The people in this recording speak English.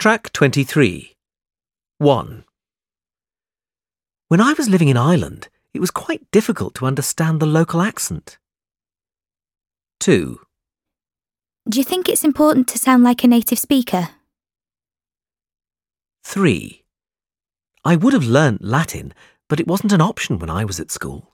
Track 23. 1. When I was living in Ireland, it was quite difficult to understand the local accent. 2. Do you think it's important to sound like a native speaker? 3. I would have learnt Latin, but it wasn't an option when I was at school.